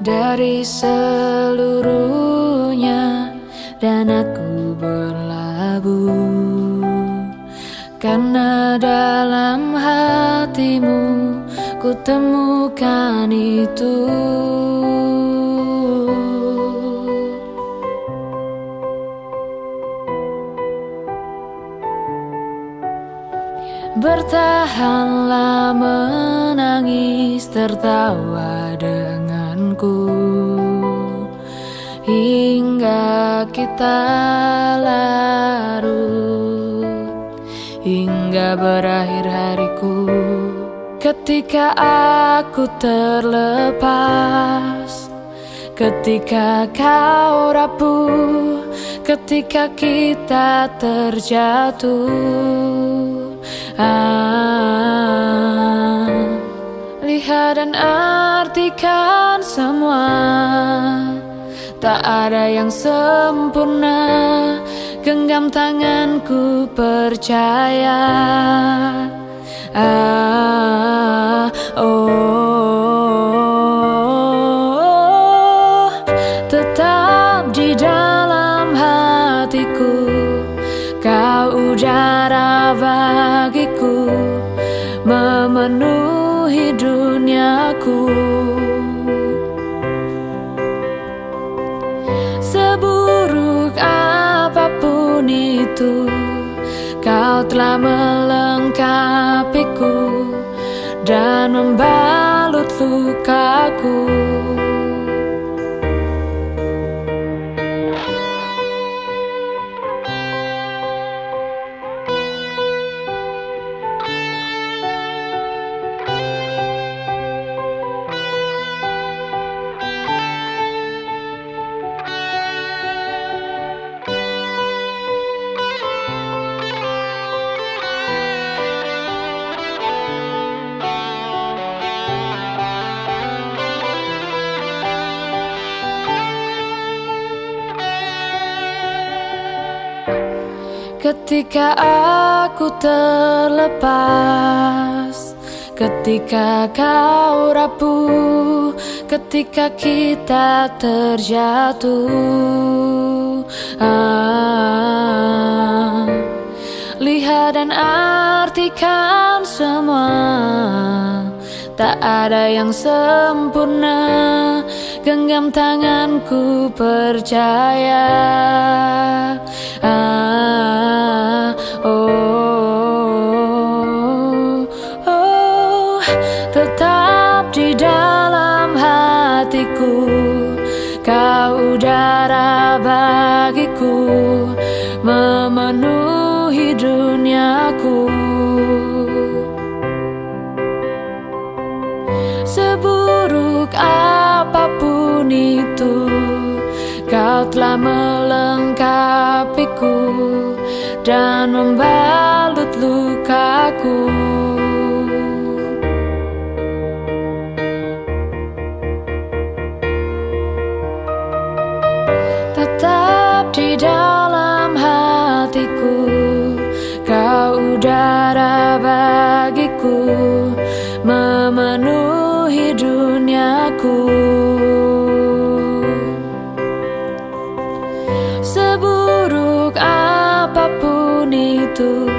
dari seluruhnya dan aku berlabuh. Karena dalam hatimu ku temukan itu Bertahanlah menangis tertawa denganku. Hingga kita larut. Hingga berakhir hariku. Ketika aku terlepas. Ketika kau rapuh. Ketika kita terjatuh ah, Lihat dan artikan semua. Tak ada yang sempurna. Genggam tanganku percaya. Ah, oh, Kau udara bagiku Memenuhi duniaku. Seburuk apa pun itu Kau telah melengkapiku Dan membalut lukaku Ketika aku terlepas Ketika kau rapuh Ketika kita terjatuh ah, Lihat dan artikan semua. Tak ada yang sempurna Genggam tanganku percaya hatiku Kau udara bagiku Memenuhi duniaku. Seburuk apa pun itu Kau telah melengkapiku Dan membalut lukaku Memenuhi duniaku. Seburuk apa pun itu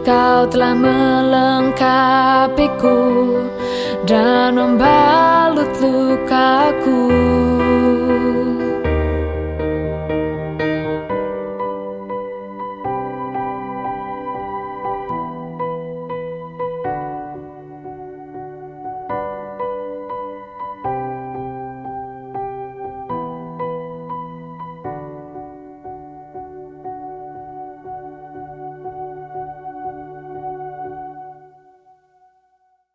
Kau telah melengkapiku Dan membalut lukaku